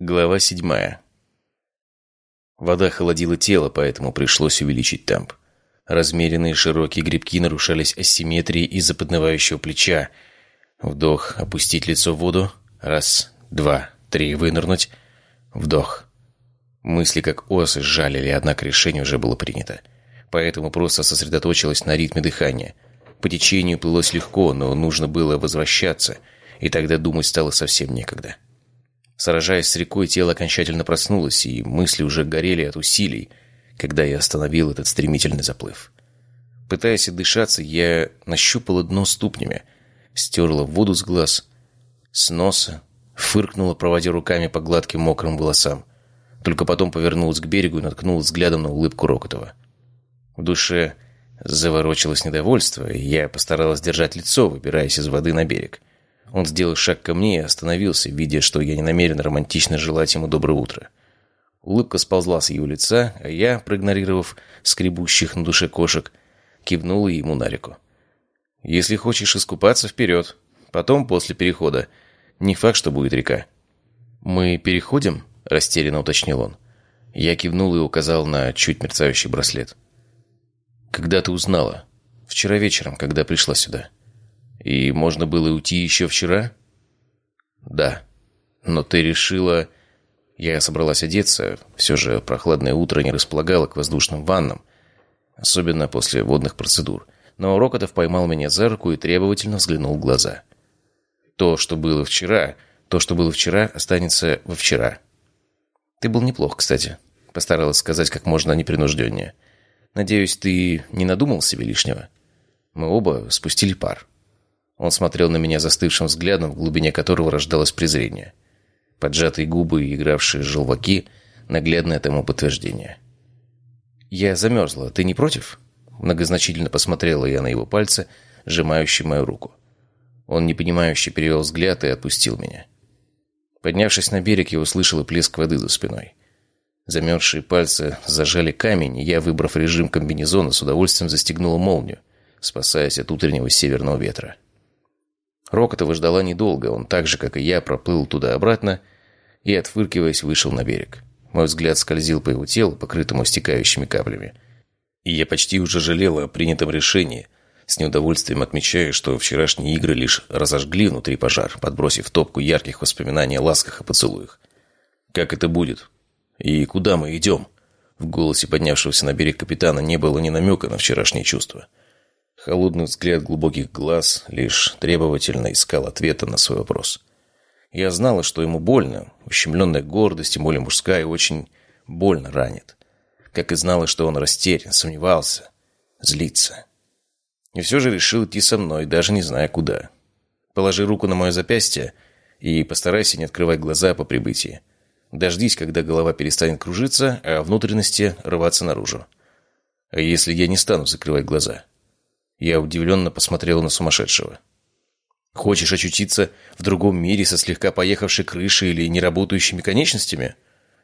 Глава седьмая. Вода холодила тело, поэтому пришлось увеличить темп. Размеренные широкие грибки нарушались асимметрией из-за поднывающего плеча. Вдох, опустить лицо в воду. Раз, два, три, вынырнуть. Вдох. Мысли как осы сжалили, однако решение уже было принято. Поэтому просто сосредоточилась на ритме дыхания. По течению плылось легко, но нужно было возвращаться, и тогда думать стало совсем некогда. Сражаясь с рекой, тело окончательно проснулось, и мысли уже горели от усилий, когда я остановил этот стремительный заплыв. Пытаясь отдышаться, я нащупала дно ступнями, стерла воду с глаз, с носа, фыркнула, проводя руками по гладким мокрым волосам. Только потом повернулась к берегу и наткнулась взглядом на улыбку Рокотова. В душе заворочилось недовольство, и я постаралась держать лицо, выбираясь из воды на берег. Он сделал шаг ко мне и остановился, видя, что я не намерен романтично желать ему доброе утро. Улыбка сползла с его лица, а я, проигнорировав скребущих на душе кошек, кивнула ему на реку. «Если хочешь искупаться, вперед. Потом, после перехода. Не факт, что будет река». «Мы переходим?» – растерянно уточнил он. Я кивнул и указал на чуть мерцающий браслет. «Когда ты узнала?» «Вчера вечером, когда пришла сюда». И можно было уйти еще вчера? Да. Но ты решила... Я собралась одеться. Все же прохладное утро не располагало к воздушным ваннам. Особенно после водных процедур. Но Рокотов поймал меня за руку и требовательно взглянул в глаза. То, что было вчера... То, что было вчера, останется во вчера. Ты был неплох, кстати. Постаралась сказать как можно непринужденнее. Надеюсь, ты не надумал себе лишнего? Мы оба спустили пар. Он смотрел на меня застывшим взглядом, в глубине которого рождалось презрение. Поджатые губы и игравшие желваки – наглядное тому подтверждение. «Я замерзла. Ты не против?» Многозначительно посмотрела я на его пальцы, сжимающие мою руку. Он непонимающе перевел взгляд и отпустил меня. Поднявшись на берег, я услышала плеск воды за спиной. Замерзшие пальцы зажали камень, и я, выбрав режим комбинезона, с удовольствием застегнула молнию, спасаясь от утреннего северного ветра. Рокотова ждала недолго, он так же, как и я, проплыл туда-обратно и, отфыркиваясь, вышел на берег. Мой взгляд скользил по его телу, покрытому стекающими каплями. И я почти уже жалела о принятом решении, с неудовольствием отмечая, что вчерашние игры лишь разожгли внутри пожар, подбросив топку ярких воспоминаний о ласках и поцелуях. «Как это будет? И куда мы идем?» В голосе поднявшегося на берег капитана не было ни намека на вчерашние чувства. Холодный взгляд глубоких глаз лишь требовательно искал ответа на свой вопрос. Я знала, что ему больно, ущемленная гордость, тем более мужская, очень больно ранит. Как и знала, что он растерян, сомневался, злится. И все же решил идти со мной, даже не зная куда. Положи руку на мое запястье и постарайся не открывать глаза по прибытии. Дождись, когда голова перестанет кружиться, а внутренности рваться наружу. А если я не стану закрывать глаза? Я удивленно посмотрел на сумасшедшего. «Хочешь очутиться в другом мире со слегка поехавшей крышей или неработающими конечностями?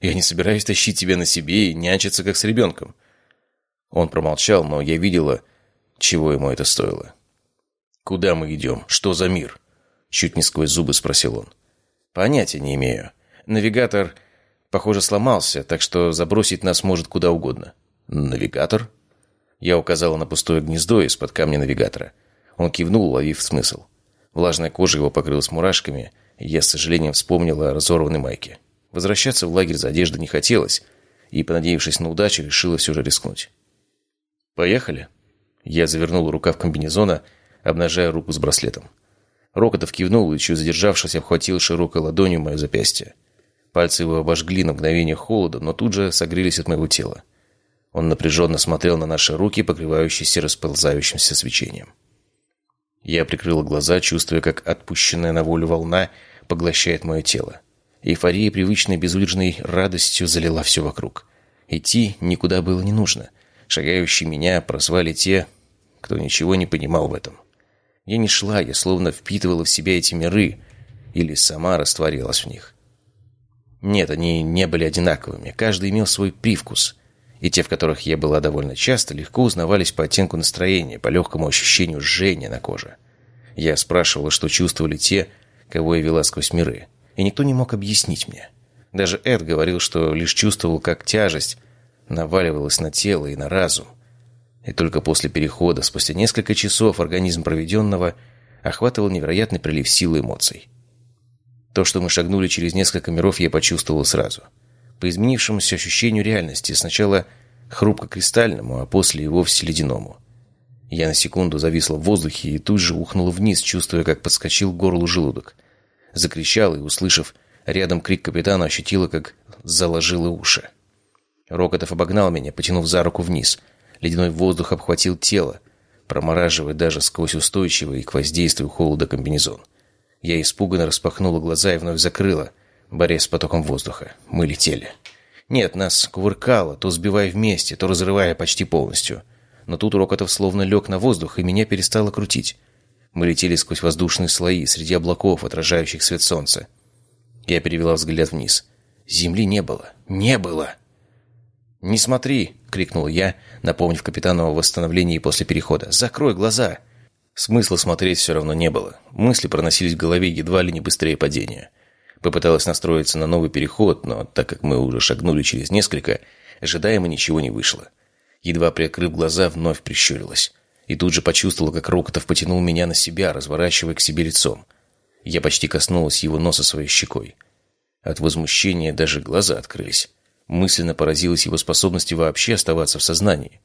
Я не собираюсь тащить тебя на себе и нянчиться, как с ребенком». Он промолчал, но я видела, чего ему это стоило. «Куда мы идем? Что за мир?» Чуть не сквозь зубы спросил он. «Понятия не имею. Навигатор, похоже, сломался, так что забросить нас может куда угодно». «Навигатор?» Я указала на пустое гнездо из-под камня навигатора. Он кивнул, уловив смысл. Влажная кожа его покрылась мурашками, и я с сожалением вспомнила о разорванной майке. Возвращаться в лагерь за одеждой не хотелось, и, понадеявшись на удачу, решила все же рискнуть. «Поехали?» Я завернул рукав комбинезона, обнажая руку с браслетом. Рокотов кивнул и, чуть задержавшись, обхватил широкой ладонью мое запястье. Пальцы его обожгли на мгновение холода, но тут же согрелись от моего тела. Он напряженно смотрел на наши руки, покрывающиеся расползающимся свечением. Я прикрыла глаза, чувствуя, как отпущенная на волю волна поглощает мое тело. Эйфория привычной безудержной радостью залила все вокруг. Идти никуда было не нужно. Шагающие меня прозвали те, кто ничего не понимал в этом. Я не шла, я словно впитывала в себя эти миры, или сама растворилась в них. Нет, они не были одинаковыми, каждый имел свой привкус — и те, в которых я была довольно часто, легко узнавались по оттенку настроения, по легкому ощущению жжения на коже. Я спрашивала, что чувствовали те, кого я вела сквозь миры, и никто не мог объяснить мне. Даже Эд говорил, что лишь чувствовал, как тяжесть наваливалась на тело и на разум. И только после перехода, спустя несколько часов, организм проведенного охватывал невероятный прилив сил и эмоций. То, что мы шагнули через несколько миров, я почувствовал сразу. По изменившемуся ощущению реальности, сначала хрупко-кристальному, а после и вовсе ледяному. Я на секунду зависла в воздухе и тут же ухнула вниз, чувствуя, как подскочил к горлу желудок. Закричал и, услышав рядом крик капитана, ощутила, как заложило уши. Рокотов обогнал меня, потянув за руку вниз. Ледяной воздух обхватил тело, промораживая даже сквозь устойчивый к воздействию холода комбинезон. Я испуганно распахнула глаза и вновь закрыла, борясь с потоком воздуха. Мы летели. Нет, нас кувыркало, то сбивая вместе, то разрывая почти полностью. Но тут Рокотов словно лег на воздух, и меня перестало крутить. Мы летели сквозь воздушные слои, среди облаков, отражающих свет солнца. Я перевела взгляд вниз. Земли не было. Не было! «Не смотри!» — крикнул я, напомнив капитану о восстановлении после перехода. «Закрой глаза!» Смысла смотреть все равно не было. Мысли проносились в голове едва ли не быстрее падения. Попыталась настроиться на новый переход, но так как мы уже шагнули через несколько, ожидаемо ничего не вышло. Едва приоткрыв глаза, вновь прищурилась. И тут же почувствовала, как Рокотов потянул меня на себя, разворачивая к себе лицом. Я почти коснулась его носа своей щекой. От возмущения даже глаза открылись. Мысленно поразилась его способности вообще оставаться в сознании.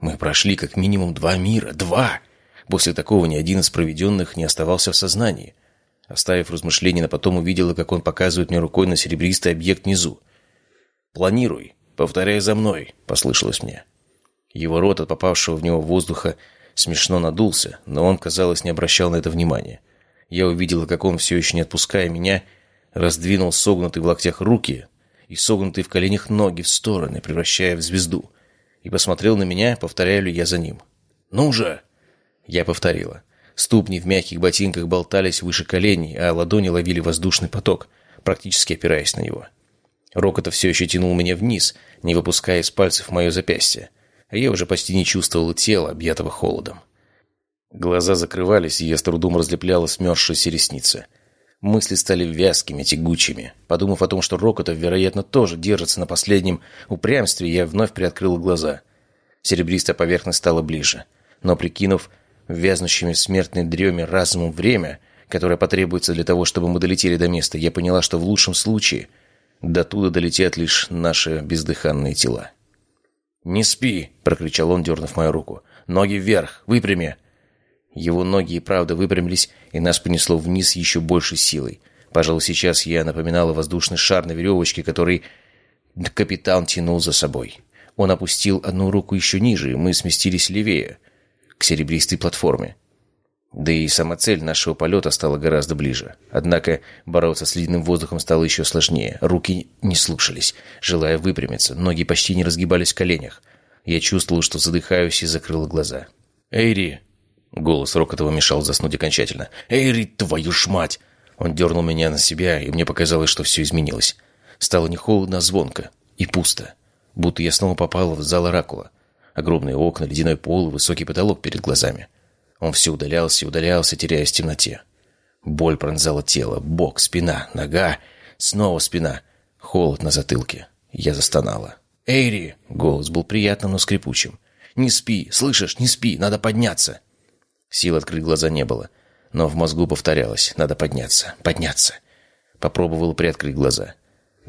Мы прошли как минимум два мира. Два! После такого ни один из проведенных не оставался в сознании. Оставив размышления на потом, увидела, как он показывает мне рукой на серебристый объект внизу. «Планируй. Повторяй за мной», — послышалось мне. Его рот от попавшего в него воздуха смешно надулся, но он, казалось, не обращал на это внимания. Я увидела, как он, все еще не отпуская меня, раздвинул согнутые в локтях руки и согнутые в коленях ноги в стороны, превращая в звезду, и посмотрел на меня, повторяю ли я за ним. «Ну же!» Я повторила. Ступни в мягких ботинках болтались выше коленей, а ладони ловили воздушный поток, практически опираясь на него. Рокотов все еще тянул меня вниз, не выпуская из пальцев мое запястье, а я уже почти не чувствовала тела, объятого холодом. Глаза закрывались, и я с трудом разлепляла смерзшиеся ресницы. Мысли стали вязкими, тягучими. Подумав о том, что Рокотов, вероятно, тоже держится на последнем упрямстве, я вновь приоткрыла глаза. Серебристая поверхность стала ближе. Но, прикинув, вязнущими в смертной дреме разумом время, которое потребуется для того, чтобы мы долетели до места, я поняла, что в лучшем случае до туда долетят лишь наши бездыханные тела. «Не спи!» — прокричал он, дернув мою руку. «Ноги вверх! Выпрями!» Его ноги и правда выпрямились, и нас понесло вниз еще большей силой. Пожалуй, сейчас я напоминала воздушный шар на веревочке, который капитан тянул за собой. Он опустил одну руку еще ниже, и мы сместились левее — к серебристой платформе. Да и сама цель нашего полета стала гораздо ближе. Однако бороться с ледяным воздухом стало еще сложнее. Руки не слушались, желая выпрямиться. Ноги почти не разгибались в коленях. Я чувствовал, что задыхаюсь и закрыл глаза. «Эйри!» Голос Рокотова мешал заснуть окончательно. «Эйри, твою ж мать!» Он дернул меня на себя, и мне показалось, что все изменилось. Стало не холодно, а звонко. И пусто. Будто я снова попал в зал Оракула. Огромные окна, ледяной пол высокий потолок перед глазами. Он все удалялся и удалялся, теряясь в темноте. Боль пронзала тело, бок, спина, нога, снова спина. Холод на затылке. Я застонала. «Эйри!» — голос был приятным, но скрипучим. «Не спи! Слышишь? Не спи! Надо подняться!» Сил открыть глаза не было, но в мозгу повторялось. «Надо подняться! Подняться!» Попробовал приоткрыть глаза.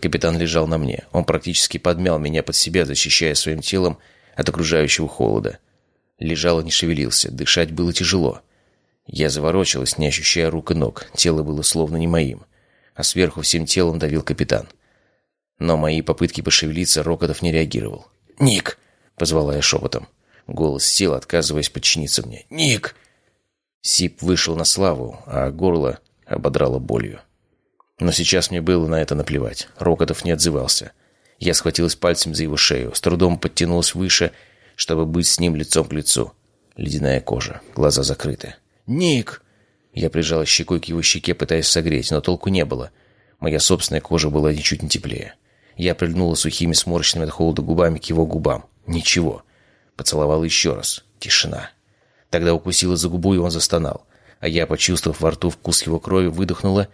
Капитан лежал на мне. Он практически подмял меня под себя, защищая своим телом от окружающего холода. Лежал и не шевелился, дышать было тяжело. Я заворочилась, не ощущая рук и ног, тело было словно не моим, а сверху всем телом давил капитан. Но мои попытки пошевелиться Рокотов не реагировал. «Ник!» — позвала я шепотом. Голос сел, отказываясь подчиниться мне. «Ник!» Сип вышел на славу, а горло ободрало болью. Но сейчас мне было на это наплевать. Рокотов не отзывался. Я схватилась пальцем за его шею, с трудом подтянулась выше, чтобы быть с ним лицом к лицу. Ледяная кожа, глаза закрыты. «Ник!» Я прижала щекой к его щеке, пытаясь согреть, но толку не было. Моя собственная кожа была ничуть не теплее. Я прильнула сухими сморщенными от холода губами к его губам. Ничего. Поцеловала еще раз. Тишина. Тогда укусила за губу, и он застонал. А я, почувствовав во рту вкус его крови, выдохнула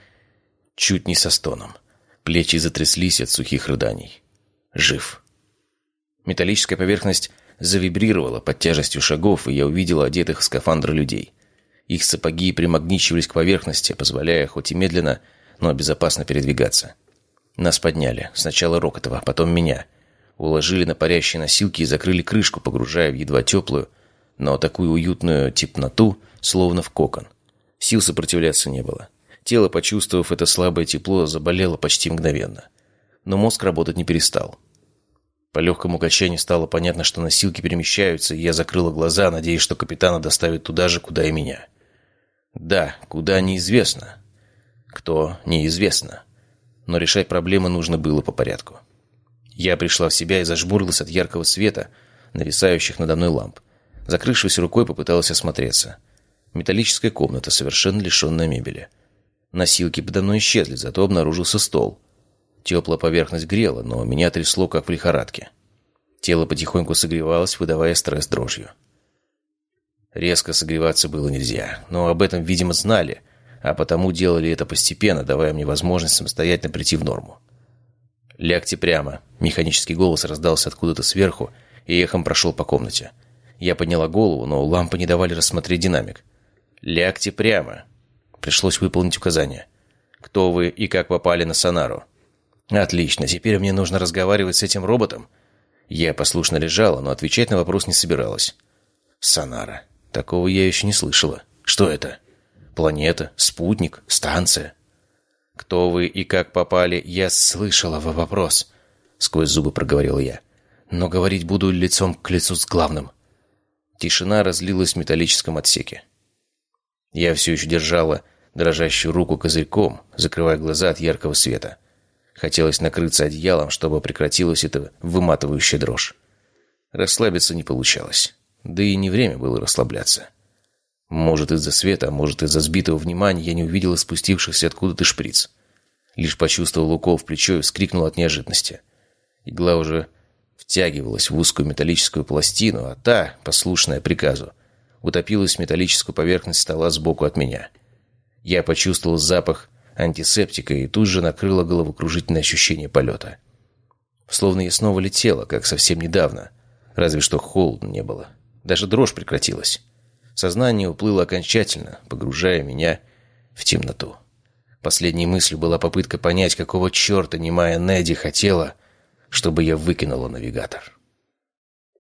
чуть не со стоном. Плечи затряслись от сухих рыданий. Жив. Металлическая поверхность завибрировала под тяжестью шагов, и я увидел одетых в скафандры людей. Их сапоги примагничивались к поверхности, позволяя хоть и медленно, но безопасно передвигаться. Нас подняли. Сначала Рокотова, потом меня. Уложили на парящие носилки и закрыли крышку, погружая в едва теплую, но такую уютную теплоту, словно в кокон. Сил сопротивляться не было. Тело, почувствовав это слабое тепло, заболело почти мгновенно. Но мозг работать не перестал. По легкому качанию стало понятно, что носилки перемещаются, и я закрыла глаза, надеясь, что капитана доставят туда же, куда и меня. Да, куда неизвестно. Кто неизвестно. Но решать проблемы нужно было по порядку. Я пришла в себя и зажмурилась от яркого света, нависающих надо мной ламп. Закрывшись рукой, попыталась осмотреться. Металлическая комната, совершенно лишенная мебели. Носилки подо мной исчезли, зато обнаружился стол. Теплая поверхность грела, но меня трясло, как в лихорадке. Тело потихоньку согревалось, выдавая стресс дрожью. Резко согреваться было нельзя, но об этом, видимо, знали, а потому делали это постепенно, давая мне возможность самостоятельно прийти в норму. «Лягте прямо!» Механический голос раздался откуда-то сверху и эхом прошел по комнате. Я подняла голову, но лампы не давали рассмотреть динамик. «Лягте прямо!» Пришлось выполнить указание. «Кто вы и как попали на Сонару?» «Отлично, теперь мне нужно разговаривать с этим роботом?» Я послушно лежала, но отвечать на вопрос не собиралась. «Сонара. Такого я еще не слышала. Что это? Планета? Спутник? Станция? Кто вы и как попали? Я слышала в вопрос. Сквозь зубы проговорил я. Но говорить буду лицом к лицу с главным. Тишина разлилась в металлическом отсеке. Я все еще держала дрожащую руку козырьком, закрывая глаза от яркого света. Хотелось накрыться одеялом, чтобы прекратилась эта выматывающая дрожь. Расслабиться не получалось. Да и не время было расслабляться. Может, из-за света, а может, из-за сбитого внимания я не увидела спустившихся откуда-то шприц. Лишь почувствовал укол в плечо и вскрикнул от неожиданности. Игла уже втягивалась в узкую металлическую пластину, а та, послушная приказу, утопилась в металлическую поверхность стола сбоку от меня. Я почувствовал запах антисептика и тут же накрыло головокружительное ощущение полета. Словно я снова летела, как совсем недавно, разве что холодно не было. Даже дрожь прекратилась. Сознание уплыло окончательно, погружая меня в темноту. Последней мыслью была попытка понять, какого черта немая Неди хотела, чтобы я выкинула навигатор.